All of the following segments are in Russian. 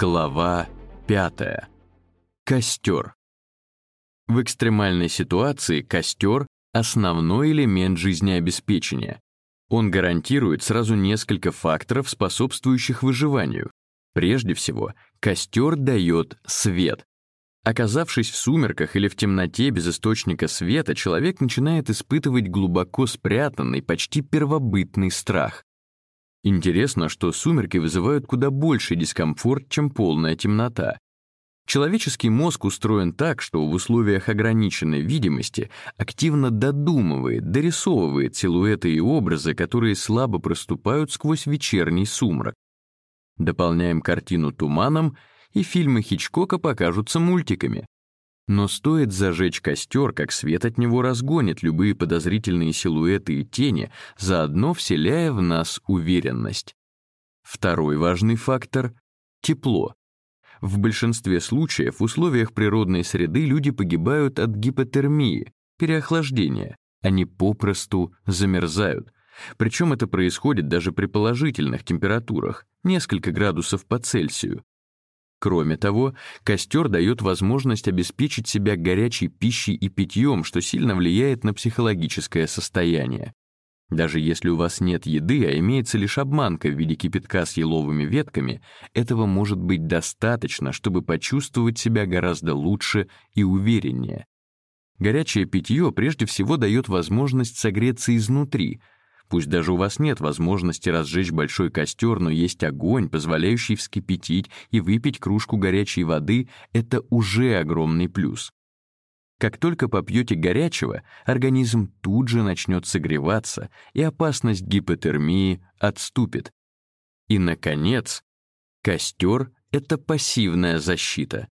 Глава 5. Костер. В экстремальной ситуации костер — основной элемент жизнеобеспечения. Он гарантирует сразу несколько факторов, способствующих выживанию. Прежде всего, костер дает свет. Оказавшись в сумерках или в темноте без источника света, человек начинает испытывать глубоко спрятанный, почти первобытный страх. Интересно, что сумерки вызывают куда больше дискомфорт, чем полная темнота. Человеческий мозг устроен так, что в условиях ограниченной видимости активно додумывает, дорисовывает силуэты и образы, которые слабо проступают сквозь вечерний сумрак. Дополняем картину туманом, и фильмы Хичкока покажутся мультиками. Но стоит зажечь костер, как свет от него разгонит любые подозрительные силуэты и тени, заодно вселяя в нас уверенность. Второй важный фактор — тепло. В большинстве случаев в условиях природной среды люди погибают от гипотермии, переохлаждения. Они попросту замерзают. Причем это происходит даже при положительных температурах, несколько градусов по Цельсию. Кроме того, костер дает возможность обеспечить себя горячей пищей и питьем, что сильно влияет на психологическое состояние. Даже если у вас нет еды, а имеется лишь обманка в виде кипятка с еловыми ветками, этого может быть достаточно, чтобы почувствовать себя гораздо лучше и увереннее. Горячее питье прежде всего дает возможность согреться изнутри — Пусть даже у вас нет возможности разжечь большой костер, но есть огонь, позволяющий вскипятить и выпить кружку горячей воды — это уже огромный плюс. Как только попьете горячего, организм тут же начнет согреваться, и опасность гипотермии отступит. И, наконец, костер — это пассивная защита.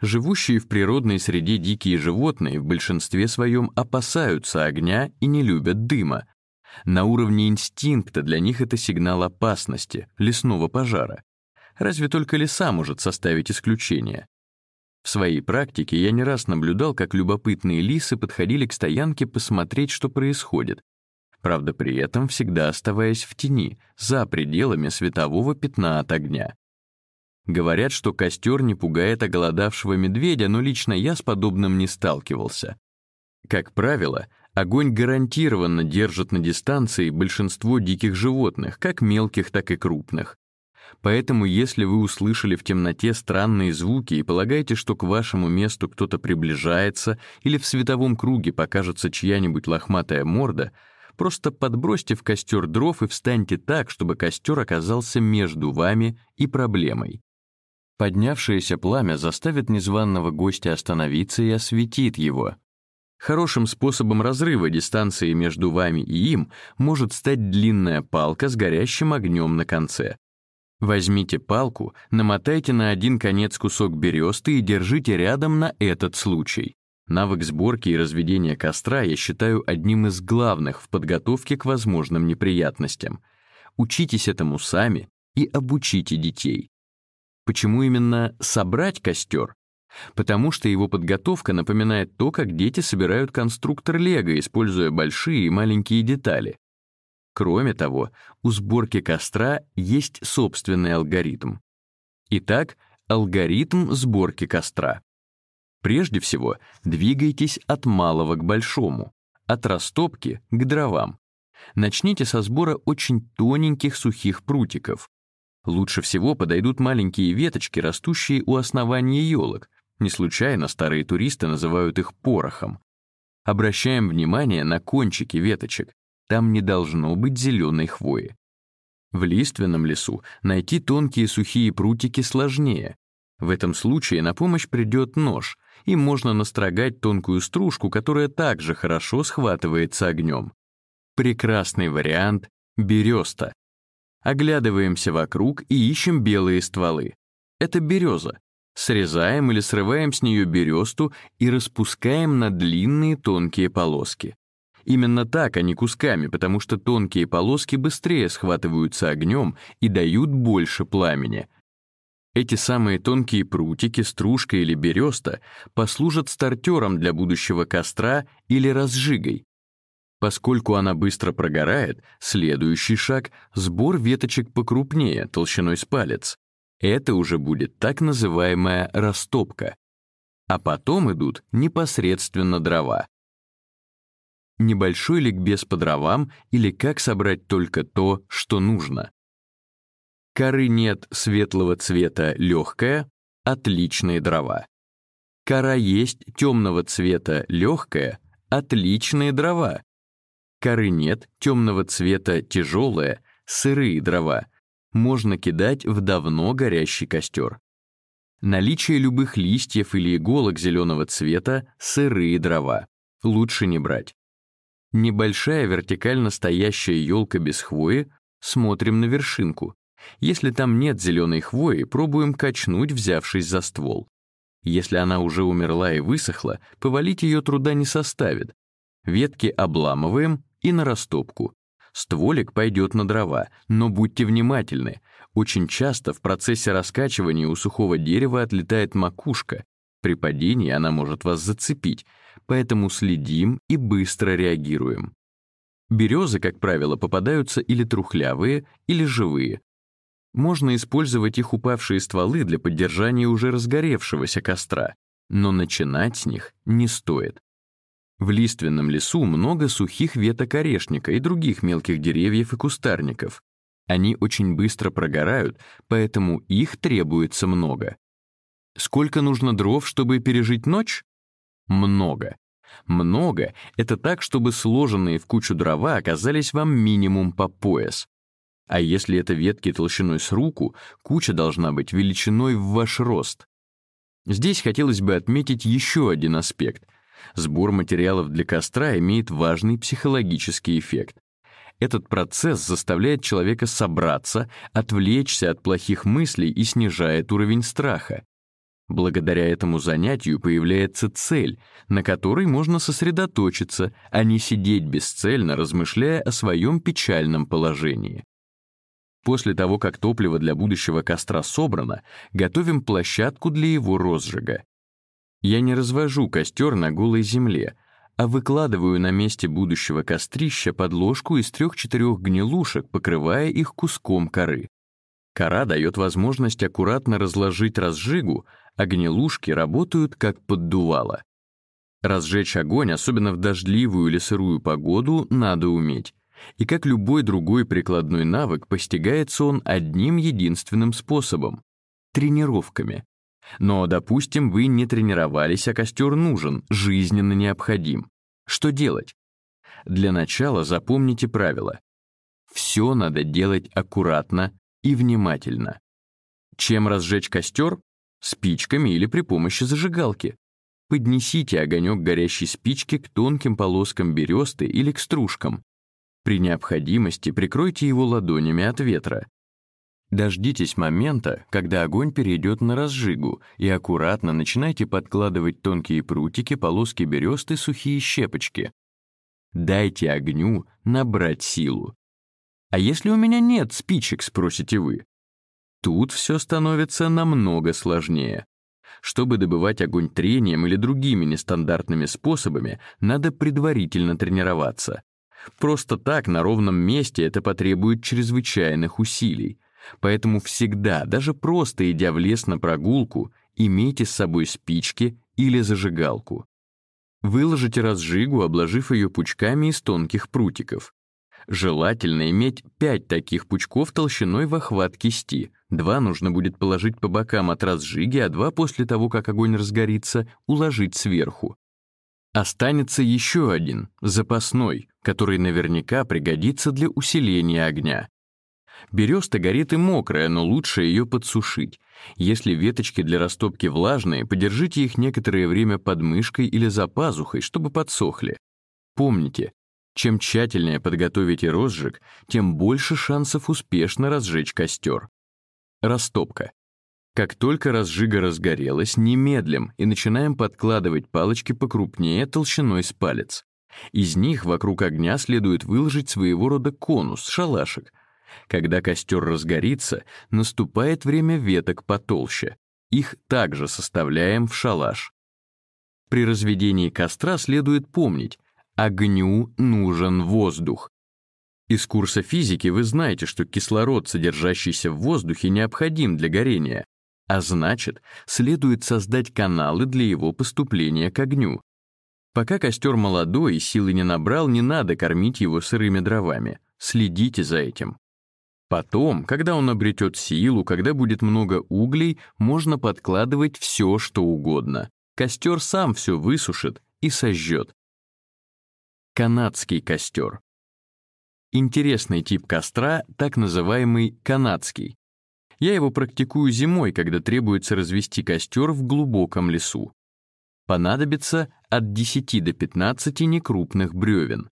Живущие в природной среде дикие животные в большинстве своем опасаются огня и не любят дыма, на уровне инстинкта для них это сигнал опасности, лесного пожара. Разве только леса может составить исключение. В своей практике я не раз наблюдал, как любопытные лисы подходили к стоянке посмотреть, что происходит. Правда, при этом всегда оставаясь в тени, за пределами светового пятна от огня. Говорят, что костер не пугает оголодавшего медведя, но лично я с подобным не сталкивался. Как правило, Огонь гарантированно держит на дистанции большинство диких животных, как мелких, так и крупных. Поэтому если вы услышали в темноте странные звуки и полагаете, что к вашему месту кто-то приближается или в световом круге покажется чья-нибудь лохматая морда, просто подбросьте в костер дров и встаньте так, чтобы костер оказался между вами и проблемой. Поднявшееся пламя заставит незваного гостя остановиться и осветит его, Хорошим способом разрыва дистанции между вами и им может стать длинная палка с горящим огнем на конце. Возьмите палку, намотайте на один конец кусок бересты и держите рядом на этот случай. Навык сборки и разведения костра я считаю одним из главных в подготовке к возможным неприятностям. Учитесь этому сами и обучите детей. Почему именно собрать костер? Потому что его подготовка напоминает то, как дети собирают конструктор Лего, используя большие и маленькие детали. Кроме того, у сборки костра есть собственный алгоритм. Итак, алгоритм сборки костра. Прежде всего, двигайтесь от малого к большому, от растопки к дровам. Начните со сбора очень тоненьких сухих прутиков. Лучше всего подойдут маленькие веточки, растущие у основания елок, не случайно старые туристы называют их порохом. Обращаем внимание на кончики веточек. Там не должно быть зеленой хвои. В лиственном лесу найти тонкие сухие прутики сложнее. В этом случае на помощь придет нож, и можно настрогать тонкую стружку, которая также хорошо схватывается огнем. Прекрасный вариант — береста. Оглядываемся вокруг и ищем белые стволы. Это береза, Срезаем или срываем с нее бересту и распускаем на длинные тонкие полоски. Именно так, а не кусками, потому что тонкие полоски быстрее схватываются огнем и дают больше пламени. Эти самые тонкие прутики, стружка или береста послужат стартером для будущего костра или разжигой. Поскольку она быстро прогорает, следующий шаг — сбор веточек покрупнее, толщиной с палец. Это уже будет так называемая растопка. А потом идут непосредственно дрова. Небольшой ликбез по дровам или как собрать только то, что нужно. Коры нет светлого цвета легкая, отличные дрова. Кора есть темного цвета легкая, отличные дрова. Коры нет темного цвета тяжелая, сырые дрова. Можно кидать в давно горящий костер. Наличие любых листьев или иголок зеленого цвета — сырые дрова. Лучше не брать. Небольшая вертикально стоящая елка без хвои — смотрим на вершинку. Если там нет зеленой хвои, пробуем качнуть, взявшись за ствол. Если она уже умерла и высохла, повалить ее труда не составит. Ветки обламываем и на растопку. Стволик пойдет на дрова, но будьте внимательны. Очень часто в процессе раскачивания у сухого дерева отлетает макушка. При падении она может вас зацепить, поэтому следим и быстро реагируем. Березы, как правило, попадаются или трухлявые, или живые, можно использовать их упавшие стволы для поддержания уже разгоревшегося костра, но начинать с них не стоит. В лиственном лесу много сухих веток орешника и других мелких деревьев и кустарников. Они очень быстро прогорают, поэтому их требуется много. Сколько нужно дров, чтобы пережить ночь? Много. Много — это так, чтобы сложенные в кучу дрова оказались вам минимум по пояс. А если это ветки толщиной с руку, куча должна быть величиной в ваш рост. Здесь хотелось бы отметить еще один аспект. Сбор материалов для костра имеет важный психологический эффект. Этот процесс заставляет человека собраться, отвлечься от плохих мыслей и снижает уровень страха. Благодаря этому занятию появляется цель, на которой можно сосредоточиться, а не сидеть бесцельно, размышляя о своем печальном положении. После того, как топливо для будущего костра собрано, готовим площадку для его розжига. Я не развожу костер на голой земле, а выкладываю на месте будущего кострища подложку из трех-четырех гнилушек, покрывая их куском коры. Кора дает возможность аккуратно разложить разжигу, а гнилушки работают как поддувало. Разжечь огонь, особенно в дождливую или сырую погоду, надо уметь и как любой другой прикладной навык постигается он одним единственным способом — тренировками. Но, допустим, вы не тренировались, а костер нужен, жизненно необходим. Что делать? Для начала запомните правило. Все надо делать аккуратно и внимательно. Чем разжечь костер? Спичками или при помощи зажигалки. Поднесите огонек горящей спички к тонким полоскам бересты или к стружкам. При необходимости прикройте его ладонями от ветра. Дождитесь момента, когда огонь перейдет на разжигу, и аккуратно начинайте подкладывать тонкие прутики, полоски бересты, сухие щепочки. Дайте огню набрать силу. А если у меня нет спичек, спросите вы? Тут все становится намного сложнее. Чтобы добывать огонь трением или другими нестандартными способами, надо предварительно тренироваться. Просто так на ровном месте это потребует чрезвычайных усилий. Поэтому всегда, даже просто идя в лес на прогулку, имейте с собой спички или зажигалку. Выложите разжигу, обложив ее пучками из тонких прутиков. Желательно иметь пять таких пучков толщиной в охват кисти. Два нужно будет положить по бокам от разжиги, а два после того, как огонь разгорится, уложить сверху. Останется еще один, запасной, который наверняка пригодится для усиления огня. Береста горит и мокрая, но лучше ее подсушить. Если веточки для растопки влажные, подержите их некоторое время под мышкой или за пазухой, чтобы подсохли. Помните, чем тщательнее подготовите розжиг, тем больше шансов успешно разжечь костер. Растопка. Как только разжига разгорелась, немедлим и начинаем подкладывать палочки покрупнее толщиной с палец. Из них вокруг огня следует выложить своего рода конус, шалашик. Когда костер разгорится, наступает время веток потолще. Их также составляем в шалаш. При разведении костра следует помнить, огню нужен воздух. Из курса физики вы знаете, что кислород, содержащийся в воздухе, необходим для горения, а значит, следует создать каналы для его поступления к огню. Пока костер молодой и силы не набрал, не надо кормить его сырыми дровами. Следите за этим. Потом, когда он обретет силу, когда будет много углей, можно подкладывать все, что угодно. Костер сам все высушит и сожжет. Канадский костер. Интересный тип костра, так называемый канадский. Я его практикую зимой, когда требуется развести костер в глубоком лесу. Понадобится от 10 до 15 некрупных бревен.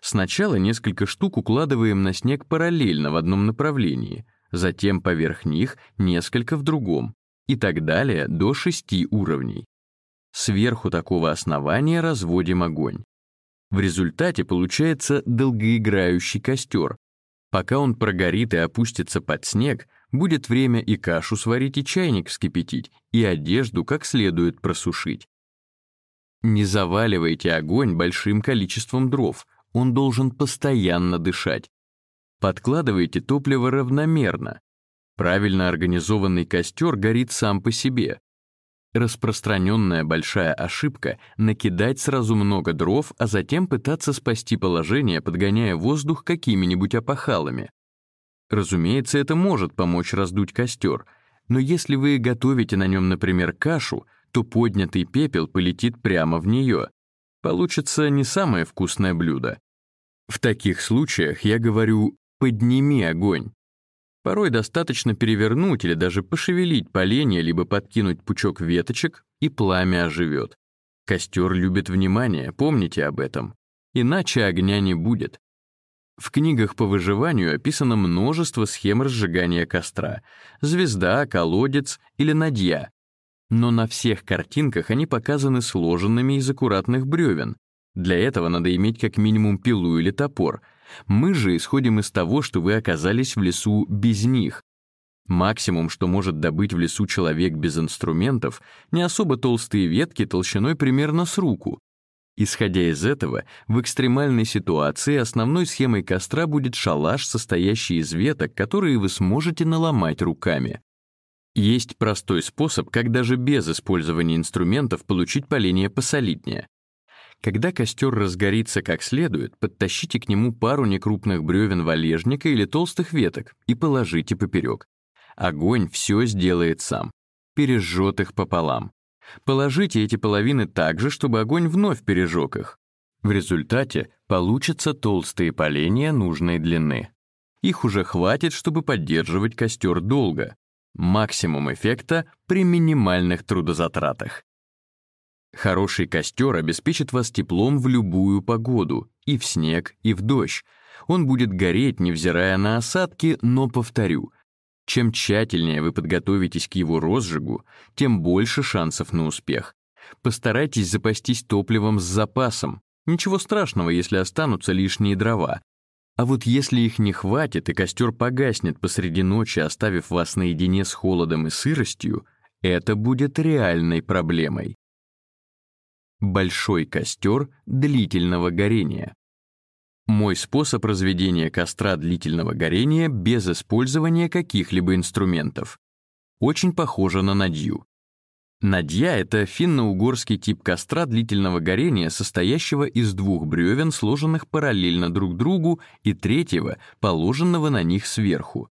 Сначала несколько штук укладываем на снег параллельно в одном направлении, затем поверх них несколько в другом, и так далее до шести уровней. Сверху такого основания разводим огонь. В результате получается долгоиграющий костер. Пока он прогорит и опустится под снег, будет время и кашу сварить, и чайник вскипятить, и одежду как следует просушить. Не заваливайте огонь большим количеством дров, он должен постоянно дышать. Подкладывайте топливо равномерно. Правильно организованный костер горит сам по себе. Распространенная большая ошибка — накидать сразу много дров, а затем пытаться спасти положение, подгоняя воздух какими-нибудь опахалами. Разумеется, это может помочь раздуть костер, но если вы готовите на нем, например, кашу, то поднятый пепел полетит прямо в нее. Получится не самое вкусное блюдо. В таких случаях я говорю «подними огонь». Порой достаточно перевернуть или даже пошевелить поленья, либо подкинуть пучок веточек, и пламя оживет. Костер любит внимание, помните об этом. Иначе огня не будет. В книгах по выживанию описано множество схем разжигания костра. Звезда, колодец или надья. Но на всех картинках они показаны сложенными из аккуратных бревен, для этого надо иметь как минимум пилу или топор. Мы же исходим из того, что вы оказались в лесу без них. Максимум, что может добыть в лесу человек без инструментов, не особо толстые ветки толщиной примерно с руку. Исходя из этого, в экстремальной ситуации основной схемой костра будет шалаш, состоящий из веток, которые вы сможете наломать руками. Есть простой способ, как даже без использования инструментов получить поленье посолиднее. Когда костер разгорится как следует, подтащите к нему пару некрупных бревен валежника или толстых веток и положите поперек. Огонь все сделает сам. Пережжет их пополам. Положите эти половины так же, чтобы огонь вновь пережег их. В результате получатся толстые поленья нужной длины. Их уже хватит, чтобы поддерживать костер долго. Максимум эффекта при минимальных трудозатратах. Хороший костер обеспечит вас теплом в любую погоду, и в снег, и в дождь. Он будет гореть, невзирая на осадки, но, повторю, чем тщательнее вы подготовитесь к его розжигу, тем больше шансов на успех. Постарайтесь запастись топливом с запасом. Ничего страшного, если останутся лишние дрова. А вот если их не хватит, и костер погаснет посреди ночи, оставив вас наедине с холодом и сыростью, это будет реальной проблемой. Большой костер длительного горения. Мой способ разведения костра длительного горения без использования каких-либо инструментов. Очень похоже на надью. Надья — это финно-угорский тип костра длительного горения, состоящего из двух бревен, сложенных параллельно друг другу, и третьего, положенного на них сверху.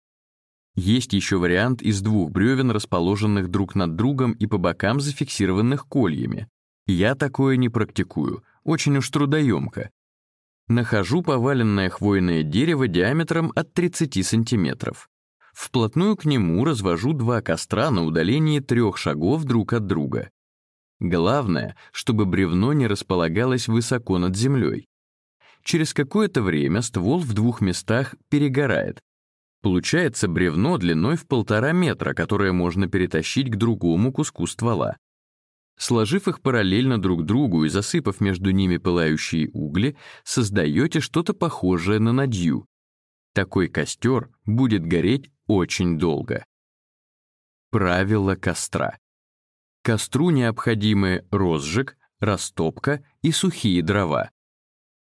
Есть еще вариант из двух бревен, расположенных друг над другом и по бокам зафиксированных кольями. Я такое не практикую, очень уж трудоемко. Нахожу поваленное хвойное дерево диаметром от 30 сантиметров. Вплотную к нему развожу два костра на удалении трех шагов друг от друга. Главное, чтобы бревно не располагалось высоко над землей. Через какое-то время ствол в двух местах перегорает. Получается бревно длиной в полтора метра, которое можно перетащить к другому куску ствола. Сложив их параллельно друг другу и засыпав между ними пылающие угли, создаете что-то похожее на надью. Такой костер будет гореть очень долго. Правило костра. Костру необходимы розжиг, растопка и сухие дрова.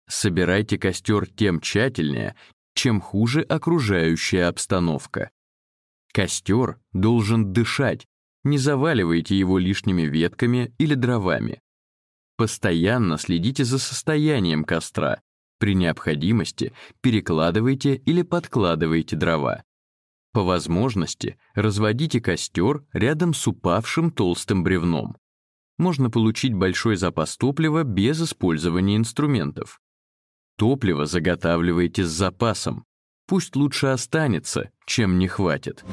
Собирайте костер тем тщательнее, чем хуже окружающая обстановка. Костер должен дышать, не заваливайте его лишними ветками или дровами. Постоянно следите за состоянием костра. При необходимости перекладывайте или подкладывайте дрова. По возможности разводите костер рядом с упавшим толстым бревном. Можно получить большой запас топлива без использования инструментов. Топливо заготавливайте с запасом. Пусть лучше останется, чем не хватит.